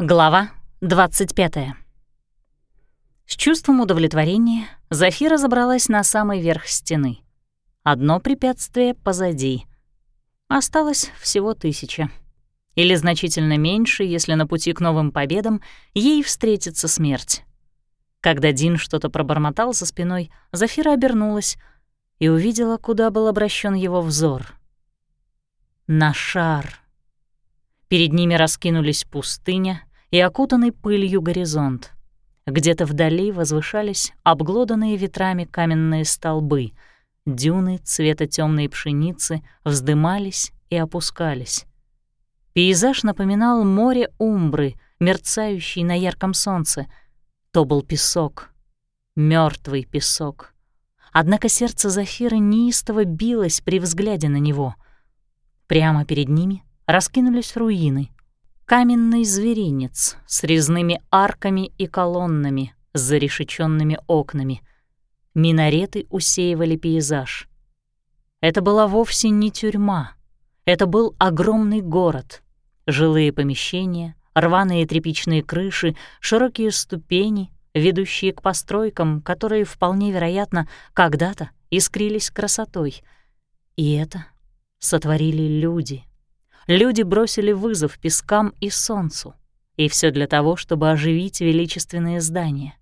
Глава 25. С чувством удовлетворения Зафира забралась на самый верх стены. Одно препятствие позади. Осталось всего тысяча. Или значительно меньше, если на пути к новым победам ей встретится смерть. Когда Дин что-то пробормотал за спиной, Зафира обернулась и увидела, куда был обращен его взор. На шар. Перед ними раскинулись пустыня и окутанный пылью горизонт. Где-то вдали возвышались обглоданные ветрами каменные столбы. Дюны цвета темной пшеницы вздымались и опускались. Пейзаж напоминал море Умбры, мерцающий на ярком солнце. То был песок, мертвый песок. Однако сердце Зафиры неистово билось при взгляде на него. Прямо перед ними раскинулись руины — Каменный зверинец с резными арками и колоннами, с зарешеченными окнами. Минареты усеивали пейзаж. Это была вовсе не тюрьма. Это был огромный город. Жилые помещения, рваные тряпичные крыши, широкие ступени, ведущие к постройкам, которые, вполне вероятно, когда-то искрились красотой. И это сотворили люди — люди бросили вызов пескам и солнцу. И все для того, чтобы оживить величественные здания.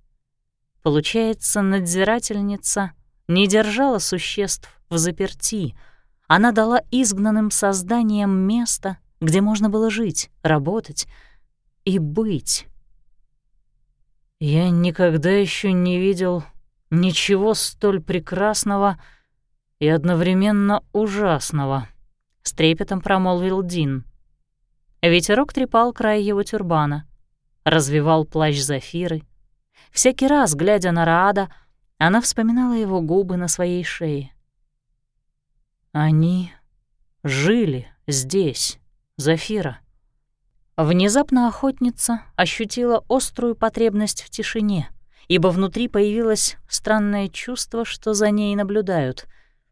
Получается, надзирательница не держала существ в заперти. Она дала изгнанным созданиям место, где можно было жить, работать и быть. Я никогда еще не видел ничего столь прекрасного и одновременно ужасного, с трепетом промолвил Дин. Ветерок трепал край его тюрбана, развивал плащ Зафиры. Всякий раз, глядя на Раада, она вспоминала его губы на своей шее. Они жили здесь, Зафира. Внезапно охотница ощутила острую потребность в тишине, ибо внутри появилось странное чувство, что за ней наблюдают.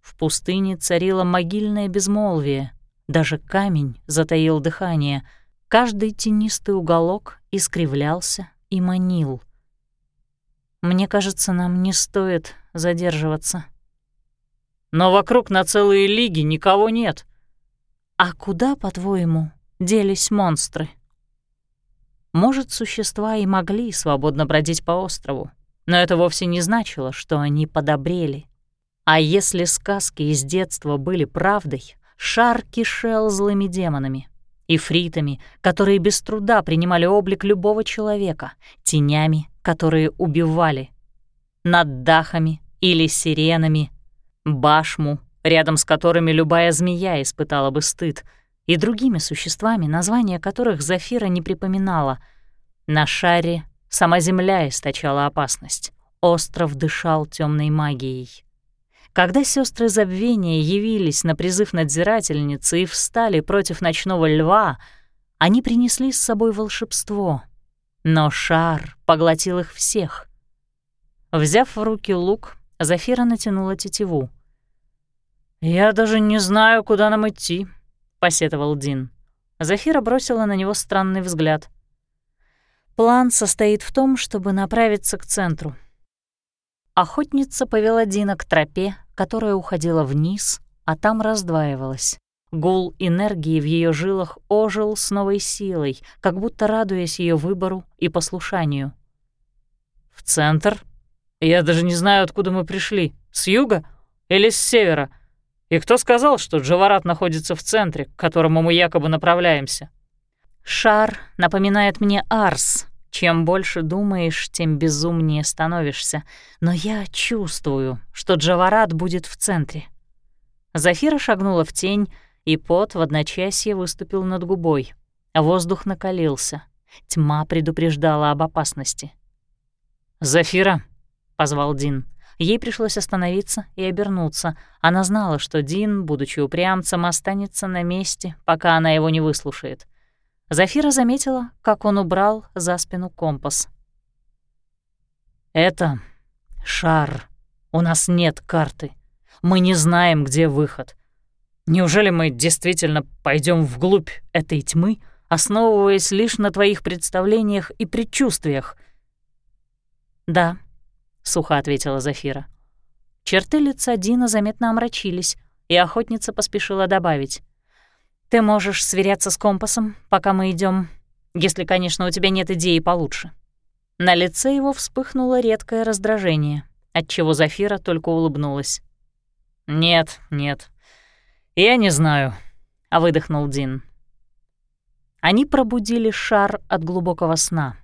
В пустыне царило могильное безмолвие, даже камень затаил дыхание, каждый тенистый уголок искривлялся и манил. Мне кажется, нам не стоит задерживаться. Но вокруг на целые лиги никого нет. А куда, по-твоему, делись монстры? Может, существа и могли свободно бродить по острову, но это вовсе не значило, что они подобрели. А если сказки из детства были правдой, шар кишел злыми демонами, ифритами, которые без труда принимали облик любого человека, тенями, которые убивали, над дахами или сиренами, башму, рядом с которыми любая змея испытала бы стыд, и другими существами, названия которых Зафира не припоминала. На шаре сама земля источала опасность. Остров дышал темной магией. Когда сестры забвения явились на призыв надзирательницы и встали против ночного льва, они принесли с собой волшебство. Но шар поглотил их всех. Взяв в руки лук, Зафира натянула тетиву. «Я даже не знаю, куда нам идти», — посетовал Дин. Зафира бросила на него странный взгляд. «План состоит в том, чтобы направиться к центру». Охотница повела Дина к тропе, которая уходила вниз, а там раздваивалась. Гул энергии в ее жилах ожил с новой силой, как будто радуясь ее выбору и послушанию. «В центр? Я даже не знаю, откуда мы пришли. С юга или с севера? И кто сказал, что Джаварат находится в центре, к которому мы якобы направляемся?» «Шар напоминает мне Арс», чем больше думаешь, тем безумнее становишься. Но я чувствую, что Джаварат будет в центре. Зафира шагнула в тень, и пот в одночасье выступил над губой. Воздух накалился. Тьма предупреждала об опасности. «Зафира!» — позвал Дин. Ей пришлось остановиться и обернуться. Она знала, что Дин, будучи упрямцем, останется на месте, пока она его не выслушает. Зафира заметила, как он убрал за спину компас. «Это шар. У нас нет карты. Мы не знаем, где выход. Неужели мы действительно пойдем вглубь этой тьмы, основываясь лишь на твоих представлениях и предчувствиях. «Да», — сухо ответила Зафира. Черты лица Дина заметно омрачились, и охотница поспешила добавить. «Ты можешь сверяться с компасом, пока мы идем, если, конечно, у тебя нет идеи получше». На лице его вспыхнуло редкое раздражение, отчего Зафира только улыбнулась. «Нет, нет, я не знаю», — выдохнул Дин. Они пробудили шар от глубокого сна.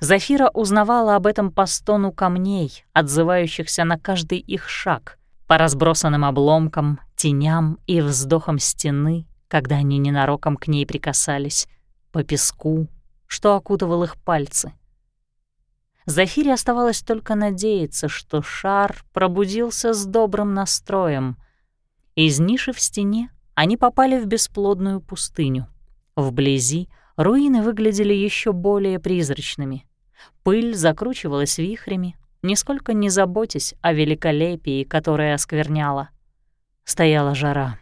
Зафира узнавала об этом по стону камней, отзывающихся на каждый их шаг, по разбросанным обломкам, теням и вздохам стены, когда они ненароком к ней прикасались, по песку, что окутывал их пальцы. Зафире оставалось только надеяться, что шар пробудился с добрым настроем. Из ниши в стене они попали в бесплодную пустыню — Вблизи руины выглядели еще более призрачными. Пыль закручивалась вихрями, нисколько не заботясь о великолепии, которое оскверняла. Стояла жара.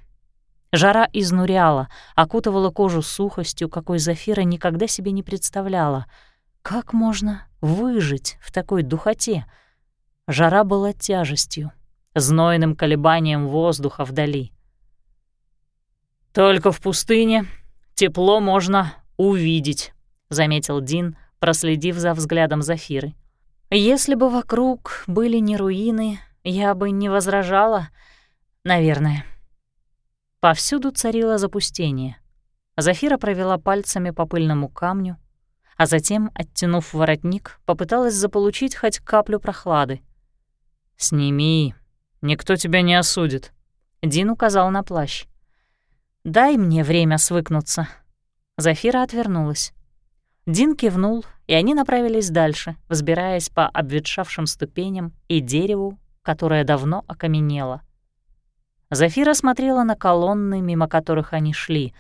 Жара изнуряла, окутывала кожу сухостью, какой Зафира никогда себе не представляла. Как можно выжить в такой духоте? Жара была тяжестью, знойным колебанием воздуха вдали. «Только в пустыне тепло можно увидеть», — заметил Дин, проследив за взглядом Зафиры. «Если бы вокруг были не руины, я бы не возражала, наверное». Повсюду царило запустение. Зафира провела пальцами по пыльному камню, а затем, оттянув воротник, попыталась заполучить хоть каплю прохлады. «Сними, никто тебя не осудит», — Дин указал на плащ. «Дай мне время свыкнуться». Зафира отвернулась. Дин кивнул, и они направились дальше, взбираясь по обветшавшим ступеням и дереву, которое давно окаменело. Зафира смотрела на колонны, мимо которых они шли.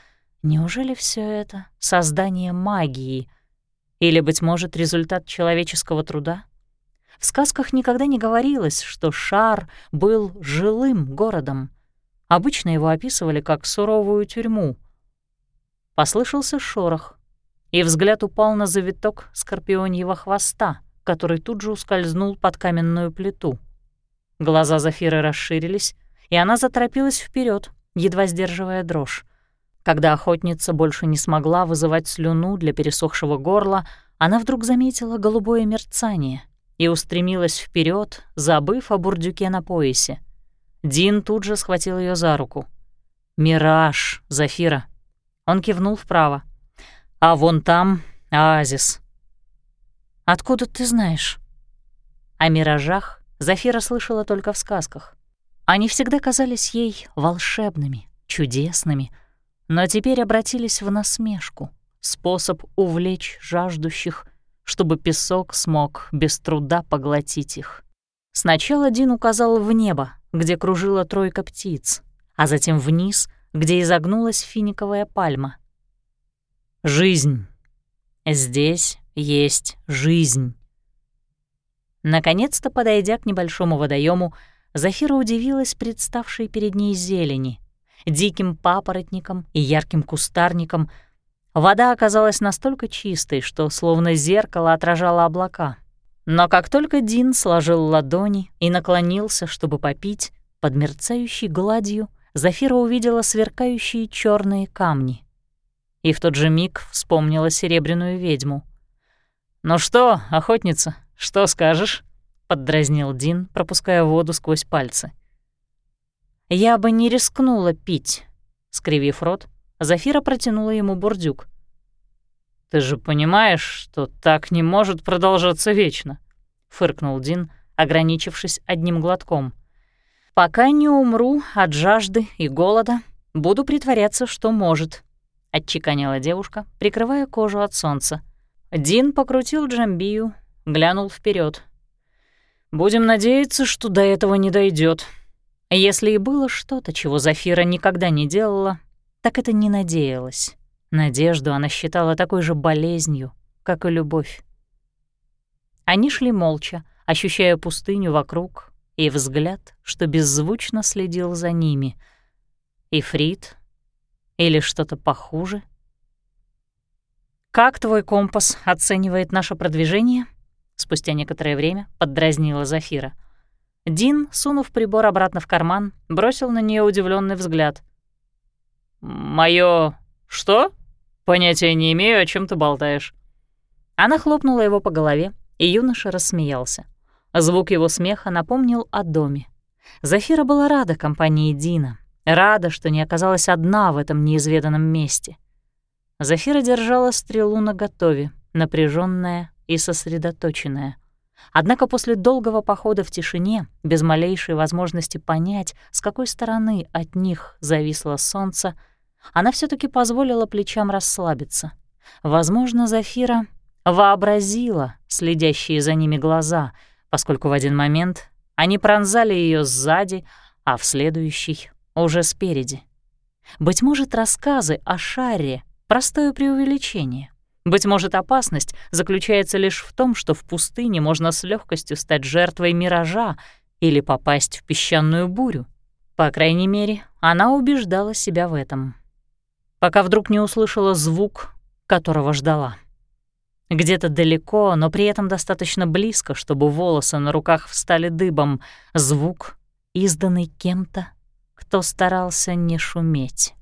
Неужели все это — создание магии? Или, быть может, результат человеческого труда? В сказках никогда не говорилось, что шар был жилым городом. Обычно его описывали как суровую тюрьму. Послышался шорох, и взгляд упал на завиток скорпионьего хвоста, который тут же ускользнул под каменную плиту. Глаза Зафиры расширились, и она заторопилась вперед, едва сдерживая дрожь. Когда охотница больше не смогла вызывать слюну для пересохшего горла, она вдруг заметила голубое мерцание и устремилась вперед, забыв о бурдюке на поясе. Дин тут же схватил ее за руку. «Мираж, Зафира!» Он кивнул вправо. «А вон там оазис». «Откуда ты знаешь?» О миражах Зафира слышала только в сказках. Они всегда казались ей волшебными, чудесными, но теперь обратились в насмешку, способ увлечь жаждущих, чтобы песок смог без труда поглотить их. Сначала Дин указал в небо, где кружила тройка птиц, а затем вниз, где изогнулась финиковая пальма. Жизнь. Здесь есть жизнь. Наконец-то, подойдя к небольшому водоему, Зафира удивилась представшей перед ней зелени, диким папоротником и ярким кустарником. Вода оказалась настолько чистой, что словно зеркало отражало облака — но как только Дин сложил ладони и наклонился, чтобы попить, под мерцающей гладью Зафира увидела сверкающие черные камни. И в тот же миг вспомнила серебряную ведьму. «Ну что, охотница, что скажешь?» — поддразнил Дин, пропуская воду сквозь пальцы. «Я бы не рискнула пить», — скривив рот, Зафира протянула ему бурдюк. «Ты же понимаешь, что так не может продолжаться вечно», — фыркнул Дин, ограничившись одним глотком. «Пока не умру от жажды и голода, буду притворяться, что может», — отчеканила девушка, прикрывая кожу от солнца. Дин покрутил джамбию, глянул вперед. «Будем надеяться, что до этого не дойдет. Если и было что-то, чего Зафира никогда не делала, так это не надеялась. Надежду она считала такой же болезнью, как и любовь. Они шли молча, ощущая пустыню вокруг и взгляд, что беззвучно следил за ними. Ифрит или что-то похуже? «Как твой компас оценивает наше продвижение?» Спустя некоторое время поддразнила Зафира. Дин, сунув прибор обратно в карман, бросил на нее удивленный взгляд. Мое что? Понятия не имею, о чем ты болтаешь». Она хлопнула его по голове, и юноша рассмеялся. Звук его смеха напомнил о доме. Зафира была рада компании Дина, рада, что не оказалась одна в этом неизведанном месте. Зафира держала стрелу наготове, напряженная и сосредоточенная. Однако после долгого похода в тишине, без малейшей возможности понять, с какой стороны от них зависло солнце, она все таки позволила плечам расслабиться. Возможно, Зафира вообразила следящие за ними глаза, поскольку в один момент они пронзали ее сзади, а в следующий — уже спереди. Быть может, рассказы о шаре — простое преувеличение. Быть может, опасность заключается лишь в том, что в пустыне можно с легкостью стать жертвой миража или попасть в песчаную бурю. По крайней мере, она убеждала себя в этом. Пока вдруг не услышала звук, которого ждала. Где-то далеко, но при этом достаточно близко, чтобы волосы на руках встали дыбом. Звук, изданный кем-то, кто старался не шуметь.